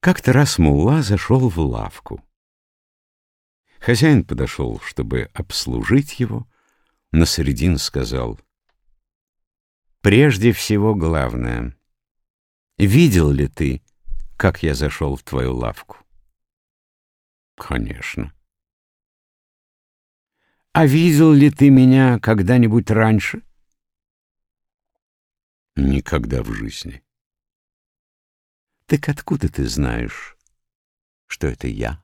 Как-то раз Мулла зашел в лавку. Хозяин подошел, чтобы обслужить его, но Средин сказал, «Прежде всего главное, видел ли ты, как я зашел в твою лавку?» «Конечно». «А видел ли ты меня когда-нибудь раньше?» «Никогда в жизни». Так откуда ты знаешь, что это я?